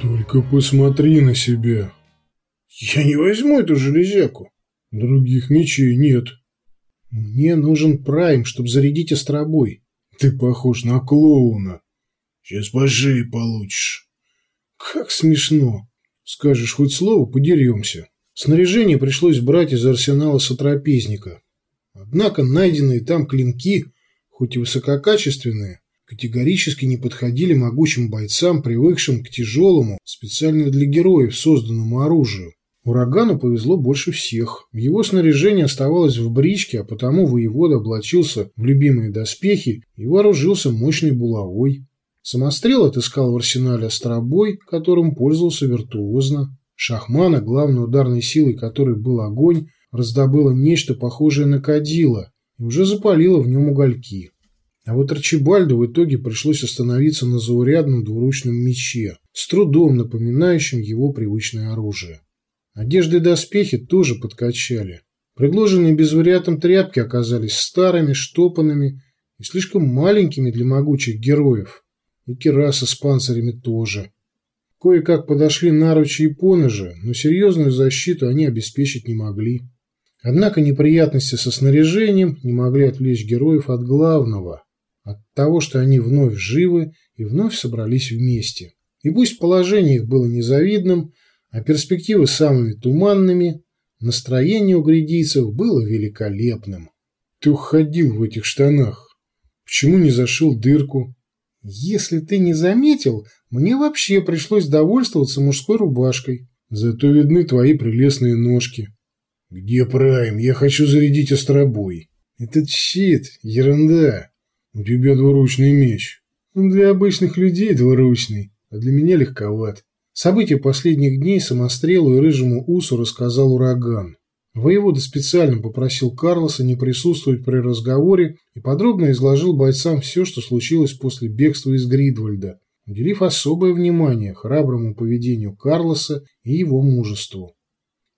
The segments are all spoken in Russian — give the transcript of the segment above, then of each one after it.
Только посмотри на себя. Я не возьму эту железяку. Других мечей нет. Мне нужен прайм, чтобы зарядить остробой. Ты похож на клоуна. Сейчас пожи получишь. Как смешно. Скажешь хоть слово, подеремся. Снаряжение пришлось брать из арсенала сотрапезника. Однако найденные там клинки, хоть и высококачественные, категорически не подходили могучим бойцам, привыкшим к тяжелому, специально для героев созданному оружию. Урагану повезло больше всех. Его снаряжение оставалось в бричке, а потому воевода облачился в любимые доспехи и вооружился мощной булавой. Самострел отыскал в арсенале остробой, которым пользовался виртуозно. Шахмана, главной ударной силой которой был огонь, раздобыла нечто похожее на кадило и уже запалила в нем угольки. А вот Арчибальду в итоге пришлось остановиться на заурядном двуручном мече, с трудом напоминающем его привычное оружие. Одежды и доспехи тоже подкачали. Предложенные безвариатом тряпки оказались старыми, штопанными и слишком маленькими для могучих героев. И керасы с панцирями тоже. Кое-как подошли наручи и поножи, но серьезную защиту они обеспечить не могли. Однако неприятности со снаряжением не могли отвлечь героев от главного от того, что они вновь живы и вновь собрались вместе. И пусть положение их было незавидным, а перспективы самыми туманными, настроение у грядийцев было великолепным. Ты уходил в этих штанах. Почему не зашил дырку? Если ты не заметил, мне вообще пришлось довольствоваться мужской рубашкой. Зато видны твои прелестные ножки. Где Прайм? Я хочу зарядить остробой. Этот щит, ерунда. У тебя двуручный меч. Он для обычных людей двуручный, а для меня легковат. События последних дней самострелу и рыжему усу рассказал ураган. Воевода специально попросил Карлоса не присутствовать при разговоре и подробно изложил бойцам все, что случилось после бегства из Гридвальда, уделив особое внимание храброму поведению Карлоса и его мужеству.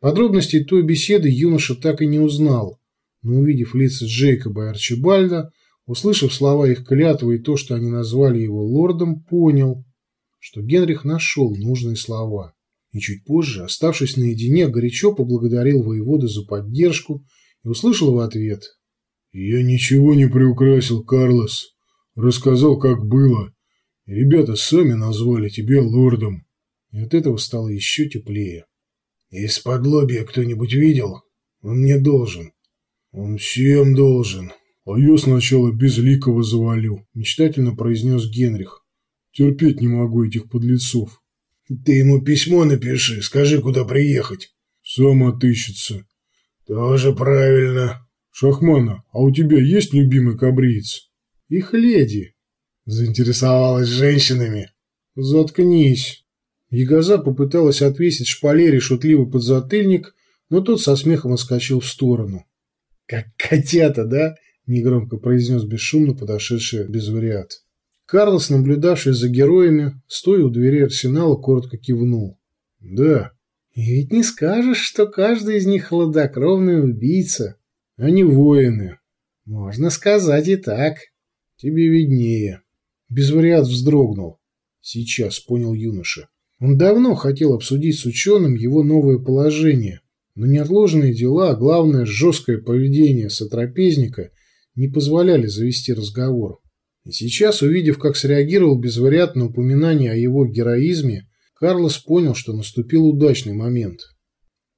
Подробностей той беседы юноша так и не узнал, но увидев лица Джейкоба и Арчибальда, Услышав слова их клятвы и то, что они назвали его лордом, понял, что Генрих нашел нужные слова. И чуть позже, оставшись наедине, горячо поблагодарил воеводу за поддержку и услышал в ответ. «Я ничего не приукрасил, Карлос. Рассказал, как было. Ребята сами назвали тебя лордом». И от этого стало еще теплее. «Из-под кто-нибудь видел? Он мне должен. Он всем должен». «А я сначала безликого завалю», – мечтательно произнес Генрих. «Терпеть не могу этих подлецов». «Ты ему письмо напиши, скажи, куда приехать». «Сам отыщется». «Тоже правильно». «Шахмана, а у тебя есть любимый кабриец?» «Их леди». «Заинтересовалась женщинами». «Заткнись». Ягоза попыталась отвесить шпалере шутливый подзатыльник, но тот со смехом отскочил в сторону. «Как котята, да? – негромко произнес бесшумно подошедший безвариат. Карлос, наблюдавший за героями, стоя у двери арсенала, коротко кивнул. «Да». «И ведь не скажешь, что каждый из них хладокровный убийца. Они воины». «Можно сказать и так. Тебе виднее». Безвариат вздрогнул. «Сейчас», — понял юноша. Он давно хотел обсудить с ученым его новое положение, но неотложные дела, а главное жесткое поведение сотрапезника не позволяли завести разговор. И сейчас, увидев, как среагировал безвариант на упоминание о его героизме, Карлос понял, что наступил удачный момент.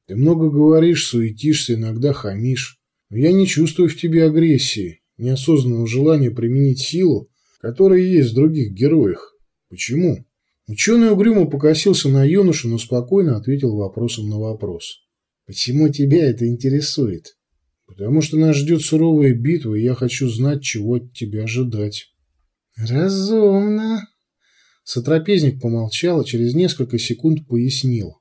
«Ты много говоришь, суетишься, иногда хамишь, но я не чувствую в тебе агрессии, неосознанного желания применить силу, которая есть в других героях. Почему?» Ученый угрюмо покосился на юношу, но спокойно ответил вопросом на вопрос. «Почему тебя это интересует?» Потому что нас ждет суровая битва, и я хочу знать, чего от тебя ожидать. Разумно. Сотрапезник помолчал, а через несколько секунд пояснил.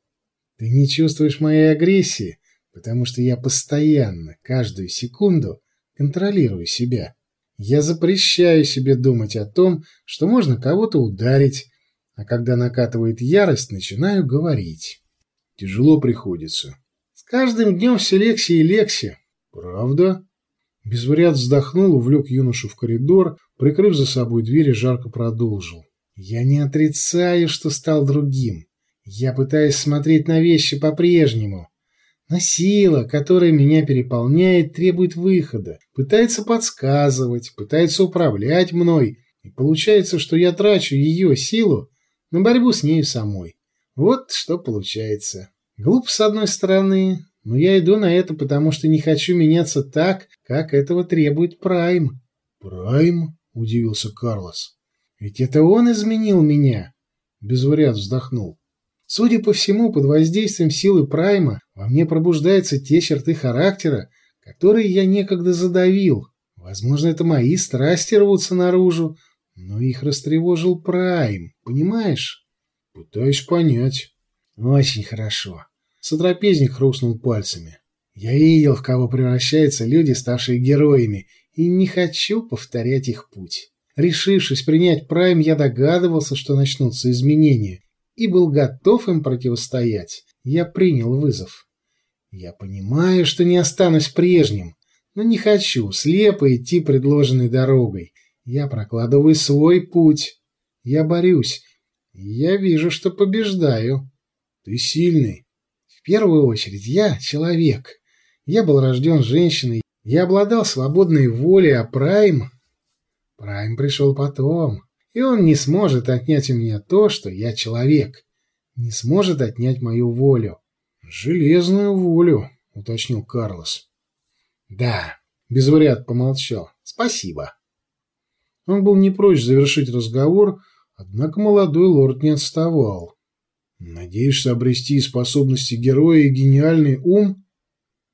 Ты не чувствуешь моей агрессии, потому что я постоянно, каждую секунду, контролирую себя. Я запрещаю себе думать о том, что можно кого-то ударить, а когда накатывает ярость, начинаю говорить. Тяжело приходится. С каждым днем все легче и легче. «Правда?» Безвариат вздохнул, увлек юношу в коридор, прикрыв за собой дверь и жарко продолжил. «Я не отрицаю, что стал другим. Я пытаюсь смотреть на вещи по-прежнему. Но сила, которая меня переполняет, требует выхода, пытается подсказывать, пытается управлять мной, и получается, что я трачу ее силу на борьбу с нею самой. Вот что получается. Глупо с одной стороны, но я иду на это, потому что не хочу меняться так, как этого требует Прайм. «Прайм?» — удивился Карлос. «Ведь это он изменил меня!» Без вариант вздохнул. Судя по всему, под воздействием силы Прайма во мне пробуждаются те черты характера, которые я некогда задавил. Возможно, это мои страсти рвутся наружу, но их растревожил Прайм, понимаешь? Пытаюсь понять. Очень хорошо. Сотрапезник хрустнул пальцами. Я видел, в кого превращаются люди, ставшие героями, и не хочу повторять их путь. Решившись принять Прайм, я догадывался, что начнутся изменения, и был готов им противостоять. Я принял вызов. Я понимаю, что не останусь прежним, но не хочу слепо идти предложенной дорогой. Я прокладываю свой путь. Я борюсь. Я вижу, что побеждаю. Ты сильный. В первую очередь, я человек. Я был рожден женщиной. Я обладал свободной волей, а Прайм... Прайм пришел потом и он не сможет отнять у меня то, что я человек, не сможет отнять мою волю. «Железную волю», — уточнил Карлос. «Да», — Безвариат помолчал. «Спасибо». Он был не прочь завершить разговор, однако молодой лорд не отставал. «Надеешься обрести способности героя и гениальный ум?»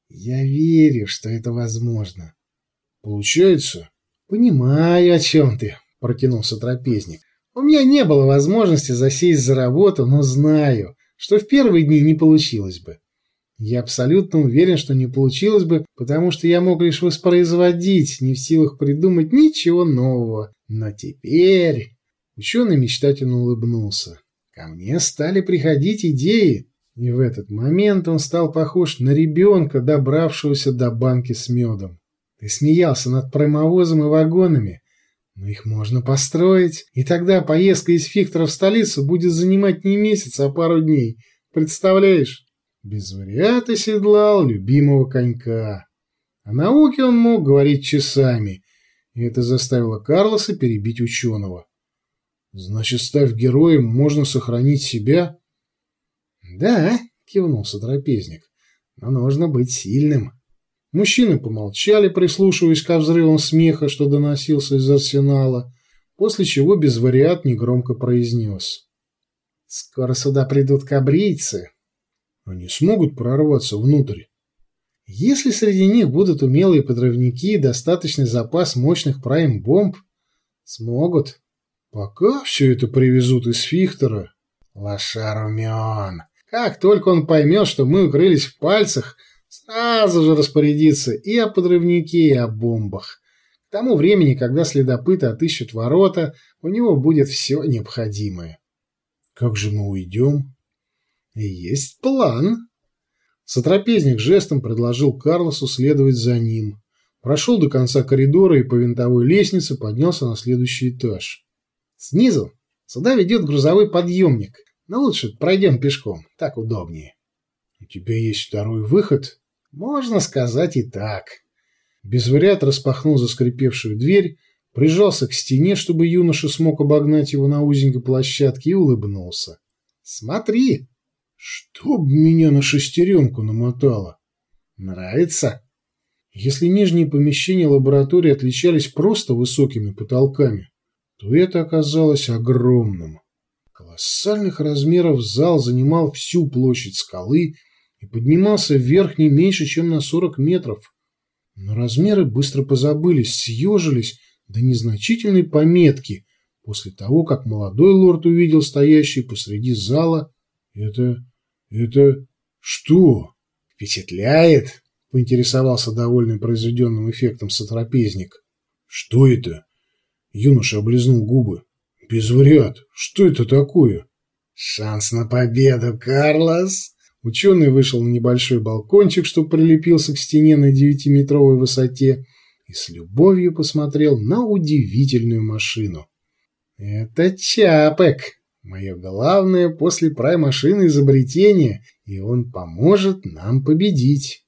«Я верю, что это возможно». «Получается?» «Понимаю, о чем ты», — протянулся трапезник. «У меня не было возможности засесть за работу, но знаю, что в первые дни не получилось бы. Я абсолютно уверен, что не получилось бы, потому что я мог лишь воспроизводить, не в силах придумать ничего нового. Но теперь...» Ученый мечтательно улыбнулся. «Ко мне стали приходить идеи». И в этот момент он стал похож на ребенка, добравшегося до банки с медом. Ты смеялся над промовозом и вагонами, но их можно построить, и тогда поездка из Фихтера в столицу будет занимать не месяц, а пару дней. Представляешь? Без вариата седлал любимого конька. О науке он мог говорить часами, и это заставило Карлоса перебить ученого. «Значит, став героем, можно сохранить себя?» «Да», — кивнул сотрапезник, — «но нужно быть сильным». Мужчины помолчали, прислушиваясь к взрывам смеха, что доносился из арсенала, после чего безвариат негромко произнес. «Скоро сюда придут кабрийцы». «Они смогут прорваться внутрь?» «Если среди них будут умелые подрывники и достаточный запас мощных прайм-бомб, смогут». «Пока все это привезут из Фихтера». «Лошар умен. Как только он поймет, что мы укрылись в пальцах, Сразу же распорядиться и о подрывнике, и о бомбах. К тому времени, когда следопыты отыщут ворота, у него будет все необходимое. Как же мы уйдем? Есть план. Сотрапезник жестом предложил Карлосу следовать за ним. Прошел до конца коридора и по винтовой лестнице поднялся на следующий этаж. Снизу сюда ведет грузовой подъемник, но лучше пройдем пешком, так удобнее. — У тебя есть второй выход? Можно сказать и так. Безвариат распахнул заскрипевшую дверь, прижался к стене, чтобы юноша смог обогнать его на узенькой площадке и улыбнулся. «Смотри!» «Чтоб меня на шестеренку намотало!» «Нравится?» Если нижние помещения лаборатории отличались просто высокими потолками, то это оказалось огромным. Колоссальных размеров зал занимал всю площадь скалы и поднимался вверх не меньше, чем на 40 метров. Но размеры быстро позабылись, съежились до незначительной пометки после того, как молодой лорд увидел стоящий посреди зала. Это... это... что? Впечатляет, поинтересовался довольный произведенным эффектом сотрапезник. Что это? Юноша облизнул губы. Без вариат. Что это такое? Шанс на победу, Карлос. Ученый вышел на небольшой балкончик, что прилепился к стене на девятиметровой высоте, и с любовью посмотрел на удивительную машину. «Это Чапек, Мое главное после прай-машины изобретение, и он поможет нам победить.